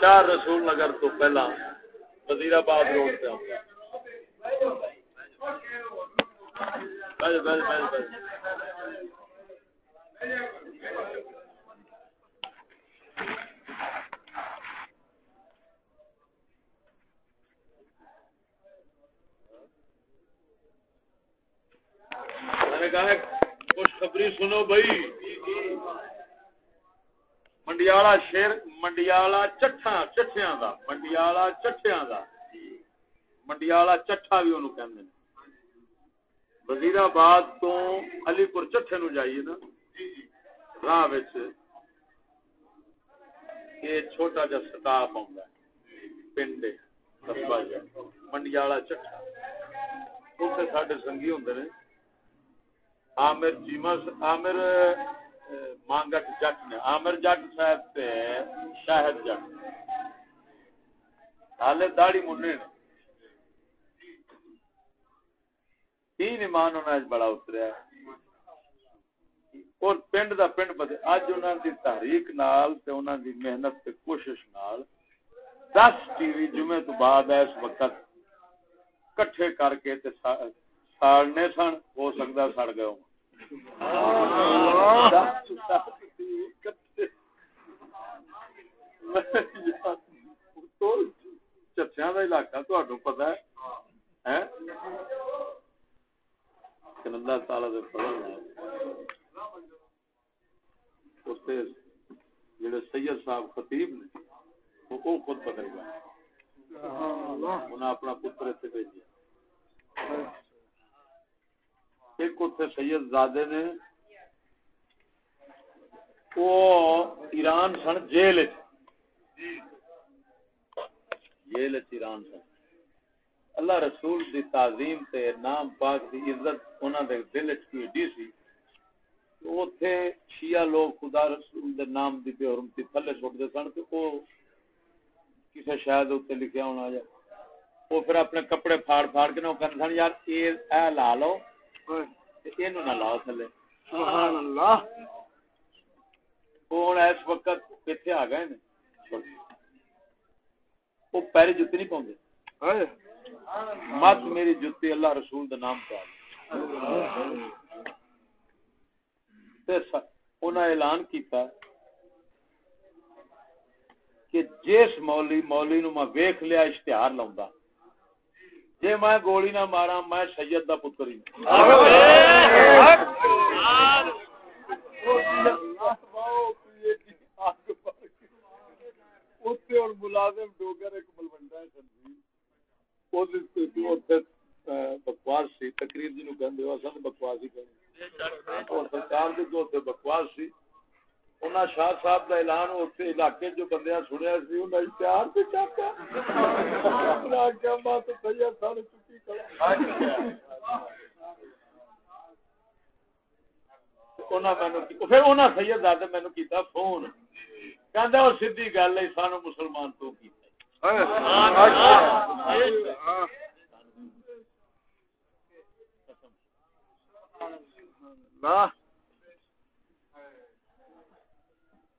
شاہ رسول نگر تو پہلا وزیر آباد روڈ پہ میں نے کہا خوشخبری سنو بھائی۔ منڈیالا شیر منڈیالا چٹھا چٹھیاں دا منڈیالا چٹھیاں دا منڈیالا چٹھا بھی انہوں کہندے ہیں وزیر آباد تو علی پور چٹھے نو جائیے نا راہ وچ یہ چھوٹا جا سٹاپ آوندا ہے پنڈ قصبہ منڈیالا چٹھا اوتھے ساڈے سنگی ہوندے نے عامر چیما عامر مانگٹ جٹ نے، عامر جٹ صاحب تے شاہد جٹ۔ حالے داڑھی مننے نے۔ تین ایمان انہاں بڑا اتریا۔ اور پنڈ دا پنڈ بدے اج انہاں دی تحریک نال تے انہاں دی محنت تے کوشش نال دس ٹی وی جمعے تو بعد اس وقت کٹھے کر کے تے ساڑنے سن، ہو سکتا سڑ گئے ہوں۔ چچیا کا علاقہ تہن پتا ہے؟ اللہ تعالی دے فضل جڑے سید صاحب خطیب نے وہ خود بدل گئے۔ انہیں اپنا پتر اتنے بھیجا ایک اتنے سید زادے نے، وہ ایران سن جیل جیل ایران سن۔ اللہ رسول دی تعظیم تے نام پاک دی عزت انہاں دے دل وچ کوئی ڈی سی اوتھے شیعہ لوگ خدا رسول دے نام دی بے حرمتی تھلے سٹ دے سن تے او کسے شاید اوتے لکھیا ہونا جا وہ پھر اپنے کپڑے پھاڑ پھاڑ کے نہ کرن سن، یار اے اے لا لو۔ نہ لاؤ تھلے سبحان اللہ۔ کون اس وقت کتھے آ گئے نے؟ وہ پیری جُتی نہیں پاؤندے۔ مت میری جتی اللہ رسول دا نام اعلان کیتا کہ جس مولی مولی نو میں ویکھ لیا اشتہار لاؤں جے میں گولی نہ مارا میں سید دا پتر ہی ملازم ڈوگر ایک ملوڈا ہے بکواس سی۔ تقریر ہو بکواس ہی کہندے اور سرکار دے جو تے بکواس سی۔ انہاں شاہ صاحب دا اعلان اوتھے علاقے جو بندیاں سنیا سی، انہاں اشتہار تے چاہتا اپنا کیا بات سید سارے چکی کھڑا انہاں مینوں پھر انہاں سید مینوں کیتا فون۔ کہندا او سیدھی گل ہے، سانو مسلمان تو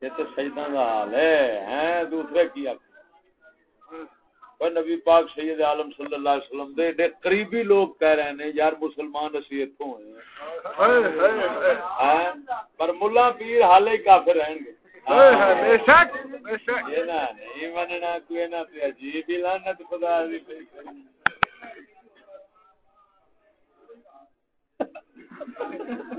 کی حال ہے دوسرے کی نبی پاک سید عالم صلی اللہ علیہ وسلم دے, دے قریبی لوگ کہہ رہے ہیں یار مسلمان اسی ہیں۔ پر ملا پیر حالے کافر رہیں گے۔ نہیں مننا کوئی نہ عجیب لانت خدا سلطان والے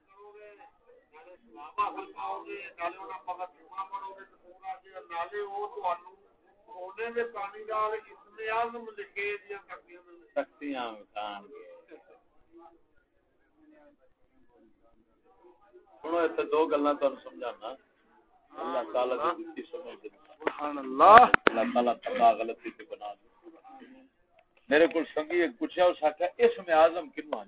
دو گلا سمجھانا اللہ تعالی دی دتی سمجھ سبحان اللہ اللہ تعالی خطا غلطی بنا دے میرے کو سنگی ایک پوچھا اس میں آزم کنو آ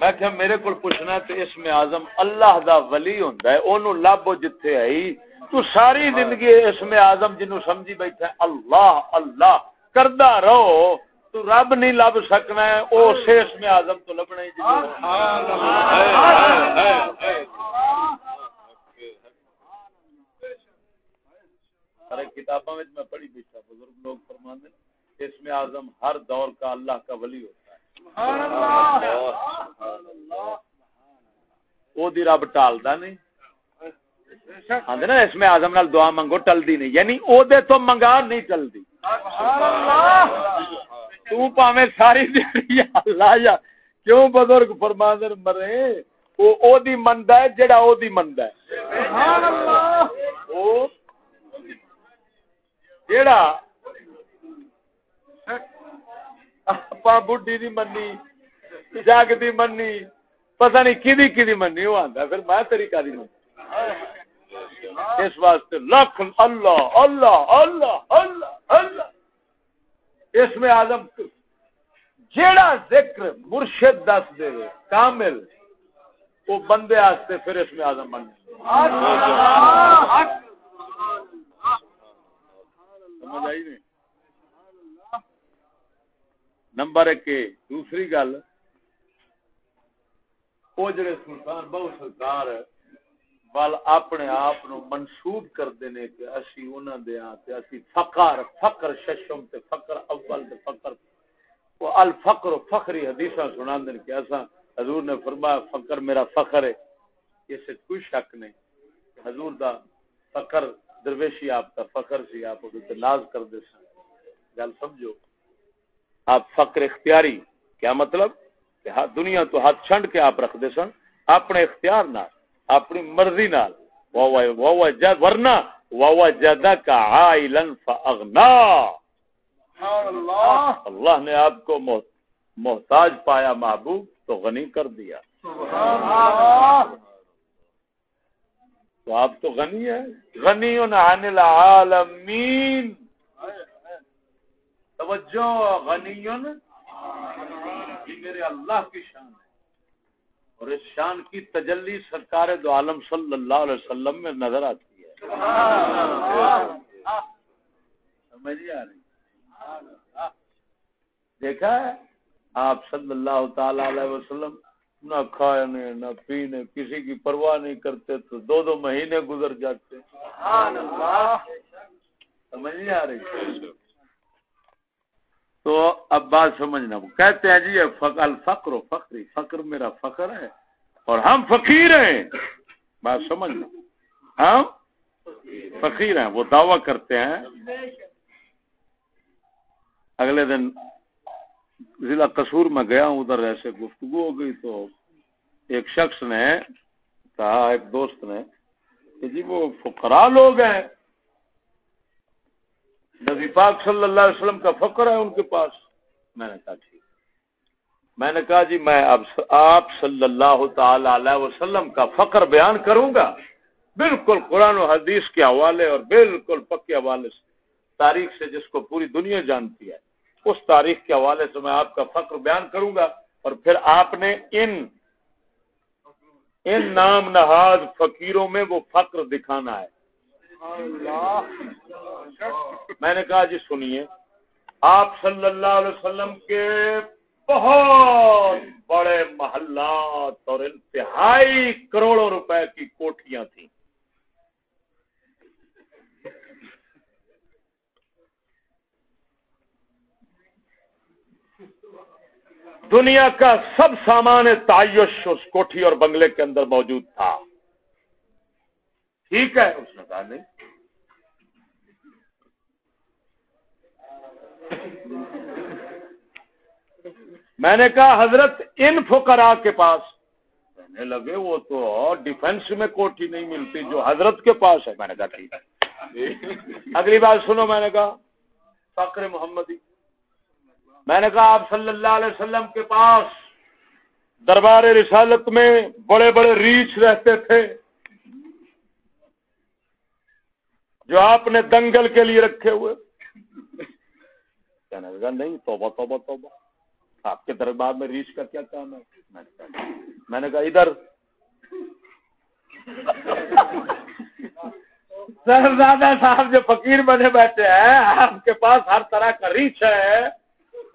میں کہ میرے کو پوچھنا تو اس میں آزم اللہ دا ولی ہوندا ہے اونوں لب جتھے آئی۔ تو ساری زندگی اس میں آزم جنوں سمجھی بیٹھا اللہ اللہ کردا رہو۔ تو رب نہیں لب سکنا ہے او سے اس میں آزم تو لبنا ہی ارے کتاباں میں میں پڑھی بیٹھا بزرگ لوگ فرماندے اس میں اعظم ہر دور کا اللہ کا ولی ہوتا ہے۔ او دی رب ٹالدا نہیں. آندے نا اس میں اعظم نال دعا منگو ٹلدی نہیں. یعنی او دے تو منگا نہیں ٹلدی. سبحان اللہ. تو پاویں ساری دیہڑی اللہ یا کیوں بزرگ فرماندے مرے؟ او او دی مندا ہے جڑا او دی مندا ہے. سبحان اللہ. او دی منی جگ دی منی پتہ نہیں کدی کدی منی وہ آندا پھر میں تیری کاری منی اس واسطے لکھ اللہ اللہ اللہ اللہ اللہ۔ اس میں جیڑا ذکر مرشد دس دے کامل وہ بندے آستے پھر اس میں آدم بن سمجھ آئی نہیں؟ نمبر ایک دوسری گل وہ جڑے سلطان بہو سرکار وال اپنے آپ منسوب کرتے ہیں کہ اسی انہوں دے ہاں تے اسی فقر فقر ششم تے فقر اول تے فقر۔ وہ الفقر و فخری حدیثاں سنا دیں کہ ایسا حضور نے فرمایا، فقر میرا فخر ہے۔ اس سے کوئی شک نہیں۔ حضور دا فقر، درویشی آپ کا فخر سی، آپ ناز کر دے سن۔ گل سمجھو؟ آپ فقر اختیاری کیا مطلب؟ کہ دنیا تو ہاتھ چھنڈ کے آپ رکھ دے سن اپنے اختیار نال اپنی مرضی نال ورنہ واوا جدا کا فاغنا۔ اللہ۔ نے آپ کو محتاج پایا محبوب تو غنی کر دیا۔ تو آپ تو غنی ہے غنی عن العالمین۔ توجہ غنی میرے اللہ کی شان ہے اور اس شان کی تجلی سرکار دو عالم صلی اللہ علیہ وسلم میں نظر آتی ہے۔ سمجھ آ رہی؟ دیکھا ہے؟ آپ صلی اللہ تعالی علیہ وسلم نہ کھانے، نہ پینے، کسی کی پرواہ نہیں کرتے تو دو دو مہینے گزر جاتے۔ سمجھ نہیں آ رہی؟ تو اب بات سمجھنا۔ کہتے ہیں جی الفقر و فخری فخر میرا فخر ہے اور ہم فقیر ہیں۔ بات سمجھنا۔ ہم فقیر ہیں، وہ دعویٰ کرتے ہیں۔ اگلے دن ضلع قصور میں گیا ہوں، ادھر ایسے گفتگو ہو گئی تو ایک شخص نے کہا ایک دوست نے کہ جی وہ فقرا لوگ ہیں۔ نبی پاک صلی اللہ علیہ وسلم کا فقر ہے ان کے پاس میں نے کہا ٹھیک میں نے کہا جی میں اب آپ صلی اللہ تعالی علیہ وسلم کا فقر بیان کروں گا۔ بالکل قرآن و حدیث کے حوالے اور بالکل پکے حوالے سے۔ تاریخ سے جس کو پوری دنیا جانتی ہے۔ اس تاریخ کے حوالے سے میں آپ کا فخر بیان کروں گا اور پھر آپ نے ان ان نام نہاد فقیروں میں وہ فخر دکھانا ہے۔ میں نے کہا جی سنیے، آپ صلی اللہ علیہ وسلم کے بہت بڑے محلات اور انتہائی کروڑوں روپے کی کوٹیاں تھیں۔ دنیا کا سب سامان تعیش اس کوٹھی اور بنگلے کے اندر موجود تھا۔ ٹھیک ہے، اس نے کہا نہیں۔ میں نے کہا، حضرت ان فقراء کے پاس۔ کہنے لگے، وہ تو ڈیفینس میں کوٹھی نہیں ملتی، جو حضرت کے پاس ہے۔ میں نے کہا، ٹھیک ہے۔ اگلی بات سنو، میں نے کہا، فقر محمدی۔ میں نے کہا، آپ صلی اللہ علیہ وسلم کے پاس دربار رسالت میں بڑے بڑے ریچھ رہتے تھے۔ جو آپ نے دنگل کے لیے رکھے ہوئے۔ کہنے لگا، نہیں، توبہ توبہ توبہ۔ آپ کے دربار میں ریچھ کا کیا کام ہے؟ میں نے کہا ادھر۔ صاحبزادہ صاحب جو فقیر بنے بیٹھے ہیں، آپ کے پاس ہر طرح کا ریچ ہے۔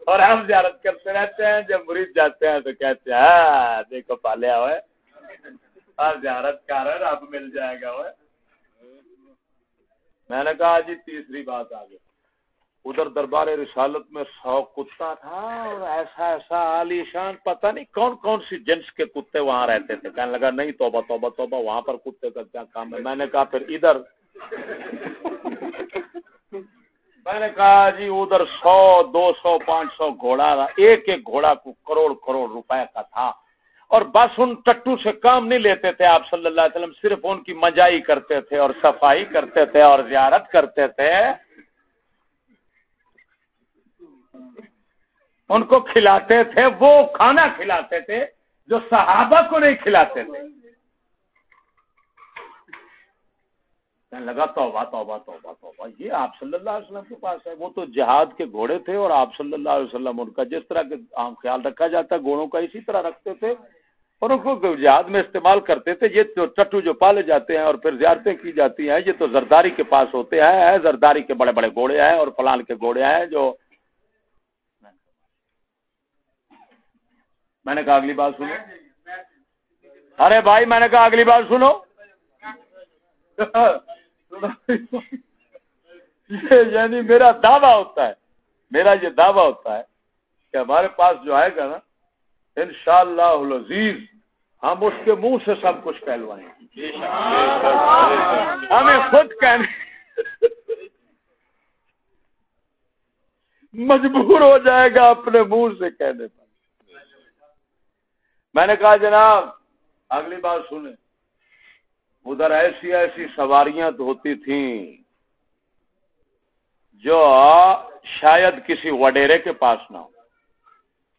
اور ہم زیارت کرتے رہتے ہیں۔ جب مریض جاتے ہیں تو کہتے ہیں دیکھو پالیا ہوئے۔ ہاں زیارت کر رہے اب مل جائے گا وہ میں نے کہا جی تیسری بات آگے ادھر دربار رسالت میں سو کتا تھا اور ایسا ایسا عالی شان، پتہ نہیں کون کون سی جنس کے کتے وہاں رہتے تھے۔ کہنے لگا، نہیں، توبہ توبہ توبہ، وہاں پر کتے کا کیا کام ہے؟ میں نے کہا، پھر ادھر۔ میں نے کہا جی ادھر سو، دو سو، پانچ سو گھوڑا، ایک ایک گھوڑا کو کروڑ کروڑ روپے کا تھا۔ اور بس ان ٹٹو سے کام نہیں لیتے تھے۔ آپ صلی اللہ علیہ وسلم صرف ان کی مجائی کرتے تھے اور صفائی کرتے تھے اور زیارت کرتے تھے۔ ان کو کھلاتے تھے، وہ کھانا کھلاتے تھے جو صحابہ کو نہیں کھلاتے تھے۔ لگا، توبہ توبہ توبہ توبہ۔ یہ آپ صلی اللہ علیہ وسلم کے پاس ہے۔ وہ تو جہاد کے گھوڑے تھے اور آپ صلی اللہ علیہ وسلم ان کا جس طرح کے عام خیال رکھا جاتا ہے گھوڑوں کا اسی طرح رکھتے تھے۔ اور ان کو جہاد میں استعمال کرتے تھے، یہ تو ٹٹو جو پالے جاتے ہیں اور پھر زیارتیں کی جاتی ہیں، یہ تو زرداری کے پاس ہوتے ہیں زرداری کے بڑے بڑے گھوڑے ہیں اور فلان کے گھوڑے ہیں جو میں نے کہا اگلی بات سنو۔ ارے بھائی، میں نے کہا اگلی بات سنو۔ یعنی میرا دعویٰ ہوتا ہے، میرا یہ دعویٰ ہوتا ہے کہ ہمارے پاس جو آئے گا نا ان شاء اللہ عزیز ہم اس کے منہ سے سب کچھ کہلوائیں گے۔ ہمیں خود کہنے مجبور ہو جائے گا اپنے منہ سے کہنے پر۔ میں نے کہا، جناب، اگلی بات سنیں۔ ادھر ایسی ایسی سواریاں ہوتی تھیں جو شاید کسی وڈیرے کے پاس نہ ہو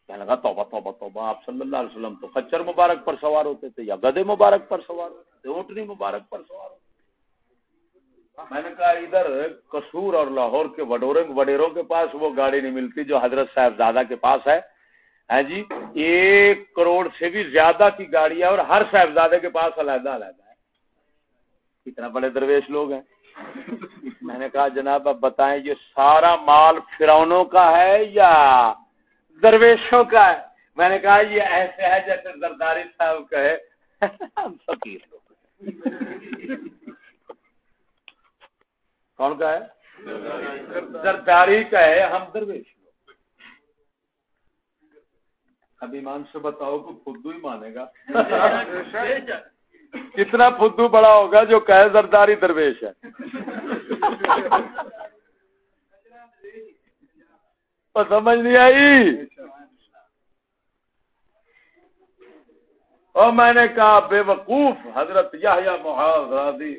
کہنے لگا توبہ توبہ توبہ، آپ صلی اللہ علیہ وسلم تو خچر مبارک پر سوار ہوتے تھے یا گدے مبارک پر سوار ہوتے تھے اونٹنی مبارک پر سوار ہوتے میں نے کہا ادھر کسور اور لاہور کے وڈورے وڈیروں کے پاس وہ گاڑی نہیں ملتی جو حضرت صاحب زادہ کے پاس ہے۔ ہاں جی ایک کروڑ سے بھی زیادہ کی گاڑی ہے اور ہر صاحبزادے کے پاس علیحدہ علیحدہ ہے۔ کتنا بڑے درویش لوگ ہیں۔ میں نے کہا جناب، اب بتائیں یہ سارا مال فرونوں کا ہے یا درویشوں کا ہے۔ میں نے کہا، یہ ایسے ہے جیسے زرداری صاحب کا ہے۔ ہم فقیر لوگ کون کا ہے؟ زرداری کا ہے، ہم درویش اب ایمان سے بتاؤ کہ خود ہی مانے گا۔ کتنا فدو بڑا ہوگا جو کہ زرداری درویش ہے۔ سمجھ نہیں آئی۔ اور میں نے کہا بے وقوف حضرت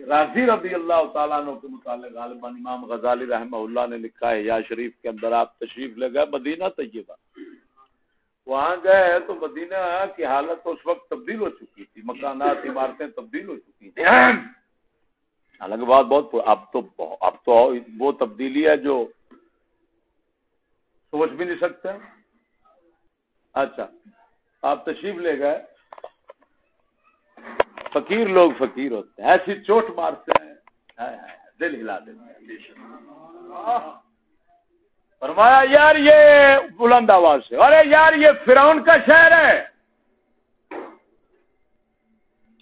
راضی رضی اللہ تعالیٰ عنہ کے متعلق غالبان امام غزالی رحمہ اللہ نے لکھا ہے، یا شریف کے اندر آپ تشریف لے گئے، مدینہ طیبہ۔ وہاں گئے تو مدینہ کی حالت اس وقت تبدیل ہو چکی تھی، مکانات، عمارتیں تبدیل ہو چکی تھی حالانکہ بات بہت اب تو اب تو وہ تبدیلی ہے جو سوچ بھی نہیں سکتے؟ اچھا آپ تشریف لے گئے۔ فقیر لوگ فقیر ہوتے ہیں، ایسی چوٹ مارتے ہیں۔ دل ہلا دیتے ہیں۔ فرمایا، یار، یہ بلند آواز سے۔ ارے یار، یہ فرعون کا شہر ہے۔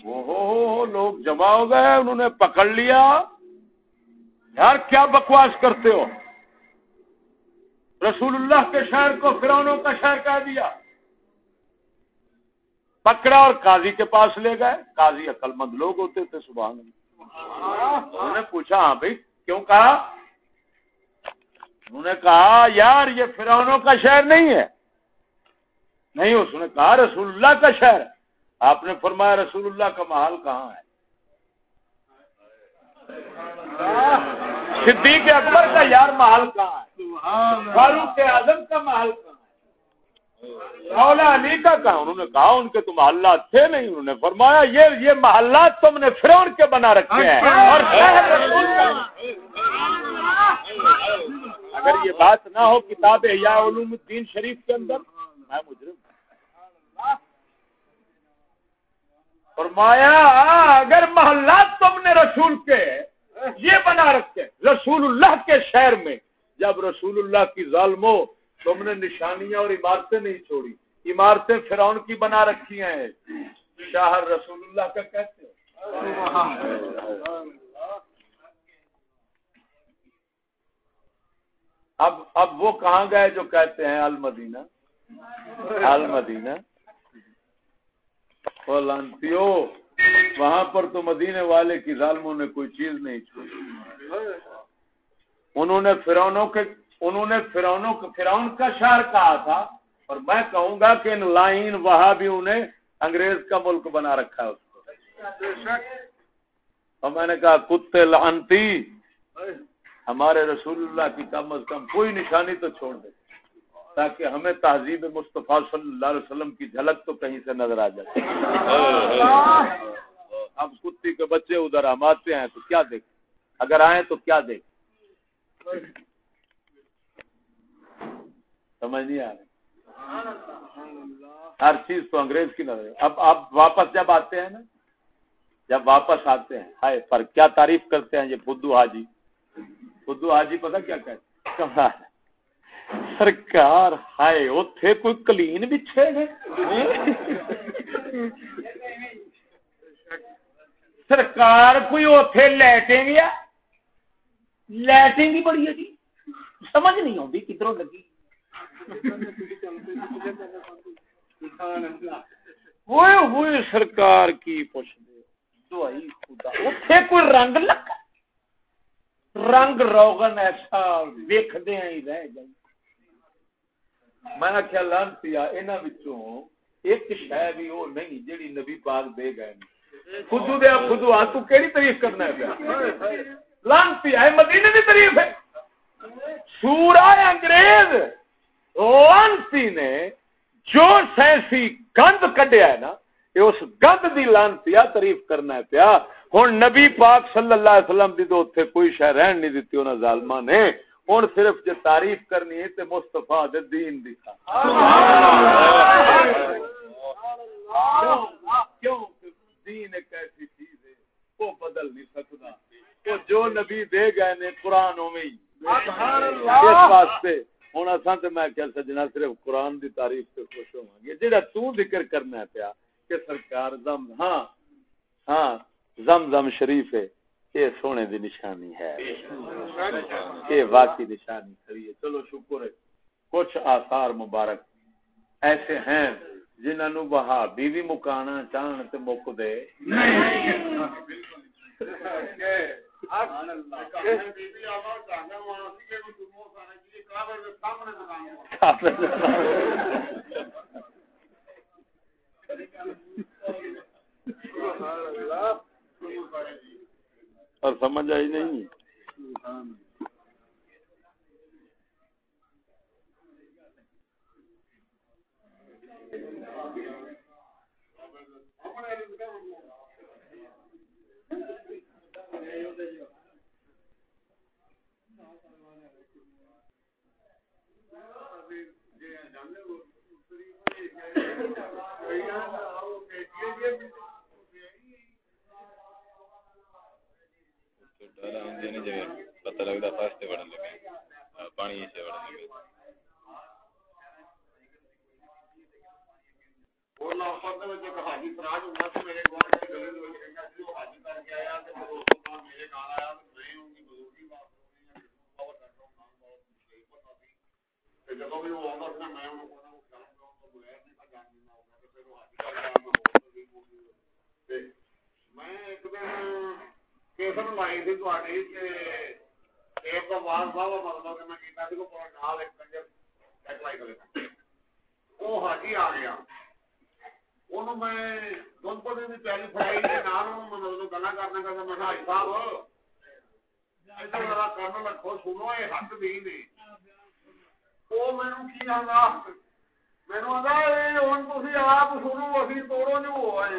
وہ لوگ جمع ہو گئے، انہوں نے پکڑ لیا۔ یار، کیا بکواس کرتے ہو؟ رسول اللہ کے شہر کو فرونوں کا شہر کہہ دیا۔ پکڑا اور قاضی کے پاس لے گئے۔ قاضی عقل مند لوگ ہوتے تھے صبح انہوں نے پوچھا ہاں بھائی، کیوں کہا؟ انہوں نے کہا، یار، یہ فرعونوں کا شہر نہیں ہے۔ نہیں، اس نے کہا، رسول اللہ کا شہر آپ نے فرمایا، رسول اللہ کا محل کہاں ہے؟ صدیق اکبر کا یار محل کہاں ہے؟ فاروق اعظم کا محل کہاں ہے؟ مولا علی کا کہا انہوں نے کہا ان کے تو محلات تھے نہیں انہوں نے فرمایا یہ یہ محلات تم نے فرعون کے بنا رکھے ہیں اور اگر یہ بات نہ ہو کتاب یا علوم الدین شریف کے اندر میں مجرم فرمایا اگر محلات تم نے رسول کے یہ بنا رکھے رسول اللہ کے شہر میں جب رسول اللہ کی ظالموں تم نے نشانیاں اور عمارتیں نہیں چھوڑی، عمارتیں فرعون کی بنا رکھی ہیں۔ شاہر رسول اللہ کا کہتے ہیں۔ اب اب وہ کہاں گئے جو کہتے ہیں المدینہ؟ المدینہ۔ لانتیو وہاں پر تو مدینے والے کی ظالموں نے کوئی چیز نہیں چھوڑی۔ انہوں نے فرونوں کے انہوں نے فرونوں فرعون کا شہر کہا تھا، اور میں کہوں گا کہ ان لائن وہاں بھی انہیں انگریز کا ملک بنا رکھا ہے اس کو۔ اور میں نے کہا، کتے لانتی ہمارے رسول اللہ کی کم از کم کوئی نشانی تو چھوڑ دے۔ تاکہ ہمیں تہذیب مصطفیٰ صلی اللہ علیہ وسلم کی جھلک تو کہیں سے نظر آ جائے۔ اب کتی کے بچے ادھر ہم آتے ہیں تو کیا دیکھ اگر آئیں تو کیا دیکھ سمجھ نہیں آ رہی۔ ہر چیز تو انگریز کی نظر اب آپ واپس جب آتے ہیں نا، جب واپس آتے ہیں، ہائے، پر کیا تعریف کرتے ہیں یہ بدھو حاجی؟ بدھو حاجی پتا کیا کہتے ہیں؟ سرکار ہائے اتے کوئی کلین بچھے نے سرکار کوئی اتے لائٹیں گیا لائٹیں بھی بڑی ہے جی سمجھ نہیں آتی کدھروں لگی ہوئے ہوئے سرکار کی پوچھ دے خدا کوئی رنگ لگا رنگ روغن ایسا ویکدے ہی رہ گئی میں آخیا لانتی ایک شہ بھی وہ نہیں جیڑی نبی پاک دے گئے خودو دیا خودو آ تو کیڑی تعریف کرنا ہے پیا؟ لانتی ہے مدینے کی تعریف ہے۔ سورا انگریز لانتی نے جو سائنسی گند کڈیا ہے نا اس گند دی لانتی تعریف کرنا ہے پیا۔ ہوں نبی پاک صلی اللہ علیہ وسلم دی تو اتنے کوئی شہ رہن نہیں دیتی انہوں ظالما نے۔ ہوں صرف جو تعریف کرنی ہے تو مستفا دین دکھا کیوں دین ایک ایسی چیز ہے، وہ بدل نہیں سکتا۔ وہ جو نبی دے گئے نے قرآن میں اس واسطے ہوں اصا تو میں کیا سجنا صرف قرآن دی تعریف سے خوش ہوا گے جہاں تو ذکر کرنا پیا کہ سرکار زم ہاں ہاں زم زم شریف ہے۔ یہ سونے دی نشانی ہے۔ یہ واقعی نشانی کھڑی ہے۔ چلو شکر ہے۔ کچھ آثار مبارک ایسے ہیں جنہوں بہا بیوی مکانا چاہن تے مک دے۔ اور سمجھ آئی نہیں پتہ لگتا فاستے بڑھن لگے پانی سے بڑھن لگے میں ایک دن کیسن لائی تھی ایک بار صاحب مطلب کہ میں کیتا سی پورا نال ایک کنجر اپلائی کرے وہ حاجی آ گیا انہوں میں دن کو دن پیاری فرائی کے نال مطلب گلا کرنے کا میں حاجی صاحب کرنا رکھو سنو یہ حق بھی نہیں وہ مینو کی آتا مینو آتا ہوں تھی آپ سنو ابھی توڑو جو ہو آئے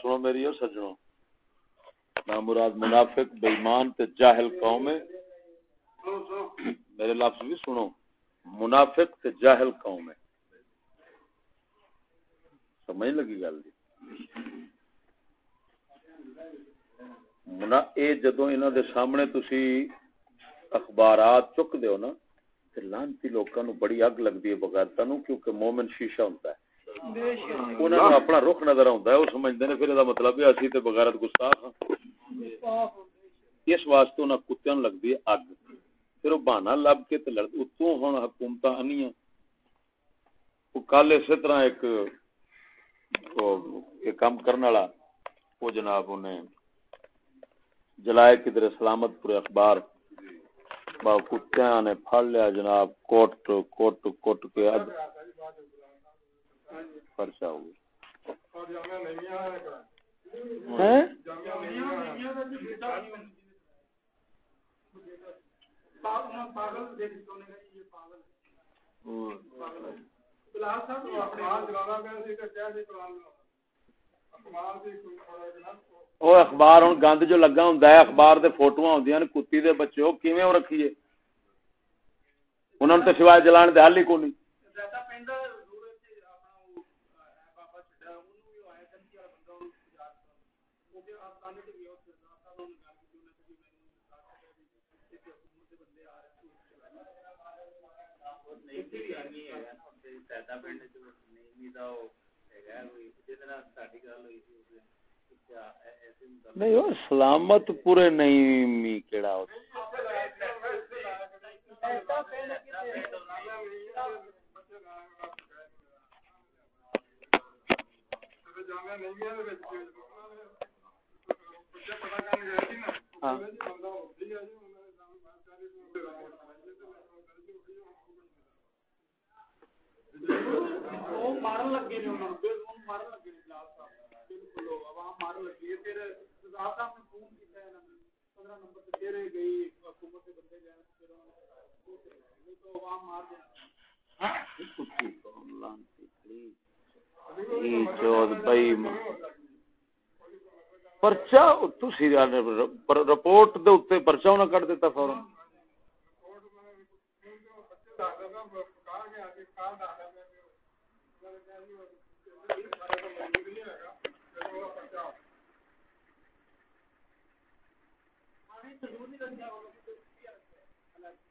سنو میری اور سجنو۔ نہ مراد منافق بےمان تے جاہل قوم ہے میرے لفظ بھی سنو۔ منافق تے جاہل قوم ہے سمجھ لگی گل دی منا اے جدو انہاں دے سامنے تسی اخبارات چک دیو نا، تے لانتی لوکاں نو بڑی اگ لگدی ہے بغیرتا نو کیونکہ مومن شیشہ ہوندا انہوں اپنا رخ نظر آتا ہے وہ سمجھتے ہیں پھر مطلب ہے اسی تے بغیرت گستاخ ہاں۔ اس واسطے انہیں کتیا لگتی ہے اگ۔ پھر وہ بہانا لب کے لڑ اتوں ہوں حکومت آنی کل اسی طرح ایک کام کرنے والا وہ جناب انہیں جلائے کدھر سلامت پورے اخبار کتیا نے پھڑ لیا جناب، کوٹ کوٹ کوٹ کے پرچہ ہو اخبار ہوں گند جو لگا ہوں اخبار دے فوٹو آدی کتی دے بچے کیویں رکھیے؟ انہوں نے تو سوائے جلان دے حل ہی کونی۔ نہیں سلامت پورے نہیں کیڑا مارن لگے بالکل عوام مارن لگی پھر صاحب نے فون کیا پندرہ نمبر سے گئی حکومت کے بندے گئے تو عوام مار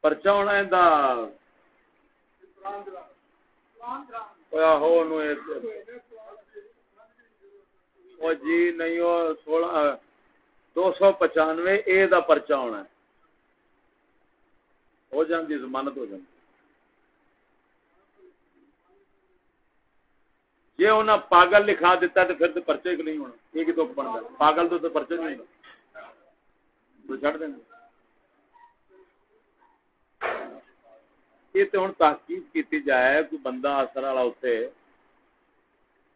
پرچا رپورٹ پرچا پرچا ہونا جی نہیں، وہ سولہ دو سو پچانوے، اے دا پرچا ہونا ہے۔ ہو جاندی، ضمانت ہو جاندی۔ جی انہیں پاگل لکھا دیتا تو پھر تو پرچے نہیں ہونا۔ یہ تو بنتا ہے؟ پاگل تو تو پرچے نہیں ہونا۔ چڑھ دینا یہ تو ہوں تحقیق کی جائے، کوئی بندہ اثر والا اتنے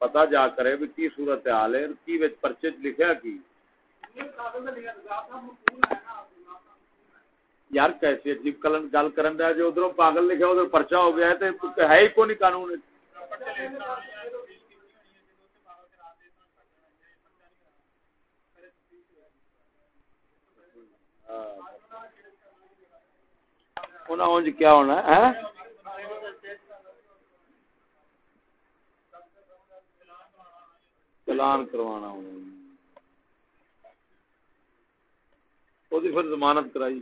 پتا جا کرے بھی کی صورت حال ہے کی وچ پرچے لکھا کی۔ یار کیسی عجیب کلن گل کرن دیا جو ادھر پاگل لکھا ادھر پرچا ہو گیا ہے تو ہے ہی کو نہیں قانون ہاں۔ کیا ہونا ہے؟ ہاں؟ چلان کروانا پھر ضمانت کرائی۔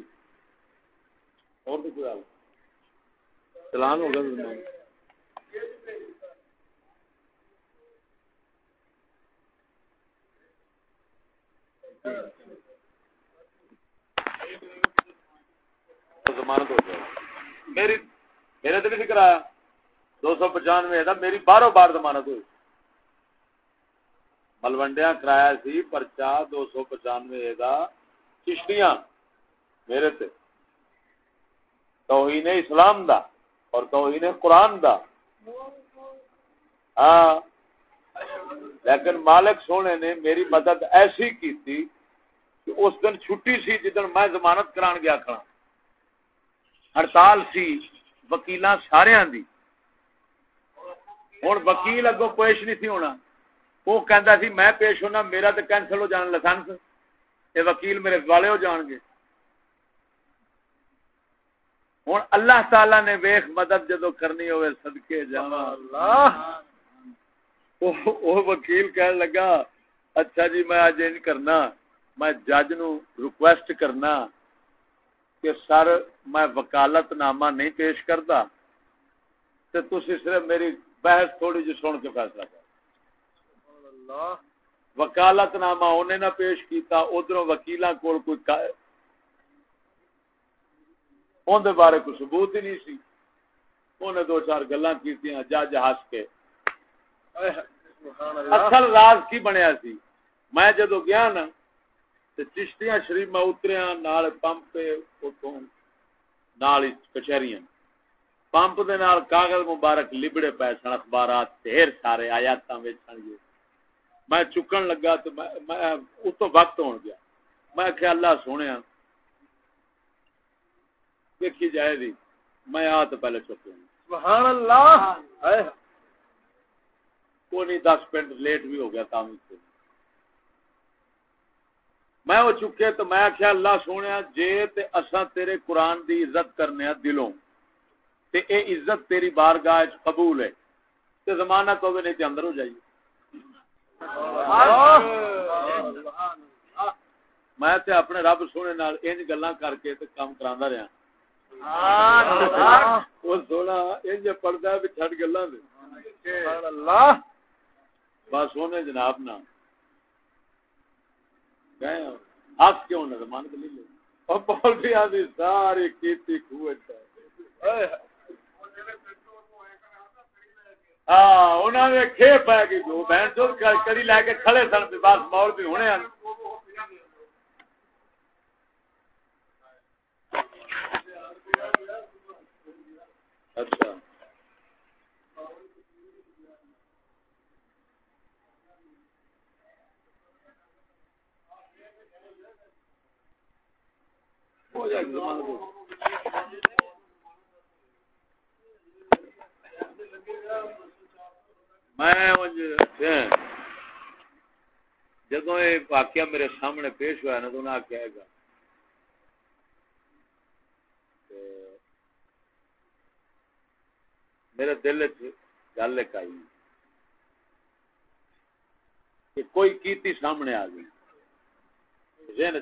اور تو کوئی چلان ہوگا ضمانت ضمانت ہو جائے میری میرے تو نہیں کرایا دو سو پچانوے میری باروں بار ضمانت ہوئی۔ ملوڈیا کرایا سی پرچا دو سو پچانوے کا چشتیاں میرے تے۔ توہین اسلام دا اور توہین قرآن دا۔ ہاں۔ لیکن مالک سونے نے میری مدد ایسی کی تھی کہ اس دن چھٹی سی جدن میں ضمانت کران گیا کھڑا۔ ہڑتال سی وکیل سارے دی۔ ہوں وکیل اگو پیش نہیں تھی ہونا۔ وہ کہندا سی میں پیش ہونا میرا تو کینسل ہو جانا لائسنس یہ وکیل میرے والے ہو جان گے۔ ہوں اللہ تعالی نے ویخ مدد جدو کرنی ہوئے صدقے جانا وہ وکیل کہنے لگا اچھا جی میں اج ان کرنا۔ میں جج نو ریکویسٹ کرنا کہ سر میں وکالت نامہ نہیں پیش کرتا۔ تو تھی صرف میری بحث تھوڑی جی سن کے فیصلہ کر وکالت نامہ انہیں نہ پیش کیتا ادھر وکیل کول کوئی اندر بارے کوئی ثبوت ہی نہیں سی۔ انہیں دو چار گلا کی جج ہس کے۔ اصل راز کی بنیا سی؟ میں جدو گیا نا چشتیاں شریف میں اتریا نال پمپ نال کچہریاں۔ پمپ دے نال کاغذ مبارک لبڑے پے سن اخبارات ڈھیر سارے آیات ویچن گے۔ میں چکن لگا تو میں اس تو وقت ہون گیا۔ میں کہ اللہ سونے دیکھی جائے دی۔ میں آ تو پہلے چکے سبحان اللہ! کوئی نہیں دس پنٹ لیٹ بھی ہو گیا سے میں وہ چکے تو میں آخیا اللہ سونے جے تے اساں تیرے قرآن دی عزت کرنے دلوں۔ تے اے عزت تیری بارگاہ قبول ہے۔ تے زمانہ تو نہیں تے اندر ہو جائیے۔ میں تے اپنے رب سونے نال انج گلاں کر کے تے کام کراندا رہیا وہ سونا انج پڑدا وچ چھڈ گلاں دے۔ سبحان اللہ۔ بس جناب نا۔ گئے آپ کیوں نہ مان کے لے اور بول بھی آدھی ساری کیتی ہاں نے کھے پی گئی جو بہن چو کری لے کے کھڑے سن بس مول بھی ہونے اچھا۔ ہو جائے گا میں جدو یہ واقعہ میرے سامنے پیش ہوا نا تو انہیں آخیا گا۔ میرے دل گل ایک آئی کہ کوئی کیتی سامنے آ گئی ذہن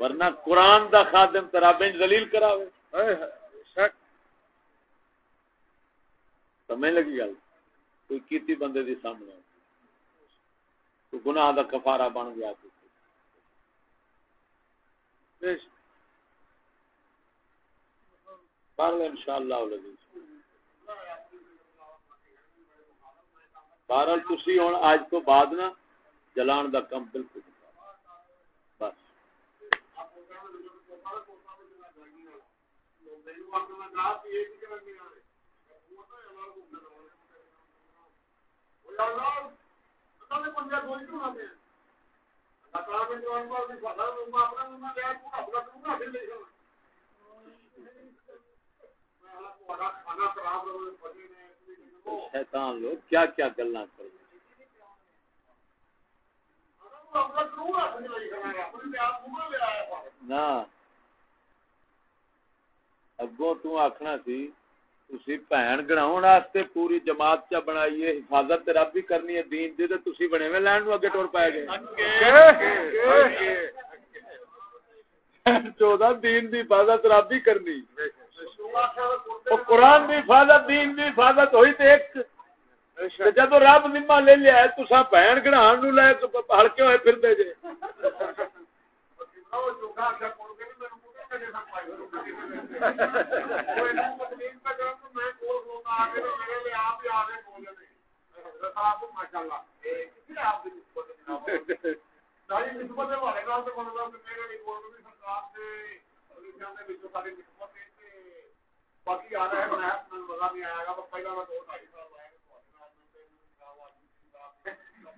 ورنہ قرآن دا خادم ترابیں دلیل کراوے شک سمجھ لگی گل، کوئی کیتی بندے دی سامنے۔ تو گناہ دا کفارہ بن گیا پر انشاءاللہ بہرحال تسی ہوں اج تو بعد نا، جلان دا کم بالکل۔ بس۔ شیطان لوگ کیا کیا گلا کر اگوں تو آخنا سی تسی بہن واسطے پوری جماعت چا بنائی ہے حفاظت رب بھی کرنی ہے دین دی تے تسی بنے میں لین نو اگے ٹور پائے گئے چودہ دین دی حفاظت رب بھی کرنی قرآن دی حفاظت دین دی حفاظت ہوئی تے ایک جب رب نما لے لیا ہے تسا بہن گڑان نو لے تو ہلکے ہوئے پھر دے جے باقی آ رہا ہے مزہ نہیں آیا گا پہلا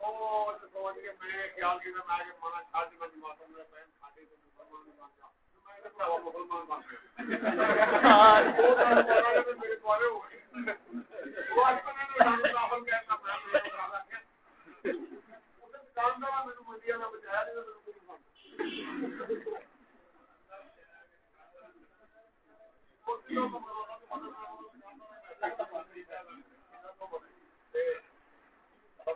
دو ڈھائی سال آیا مزہ آیا پھر میرے بڑی بڑی پنگا لے گئے دور خان میں لایا انہوں نے مار مار کے انگلوں میرے کا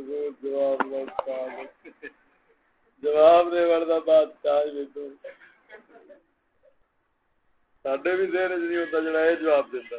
سے مسلمان بن گیا مسلمان جواب دے وردا بادشاہ جی بھی دیر نہیں ہوتا جڑا یہ جواب دیتا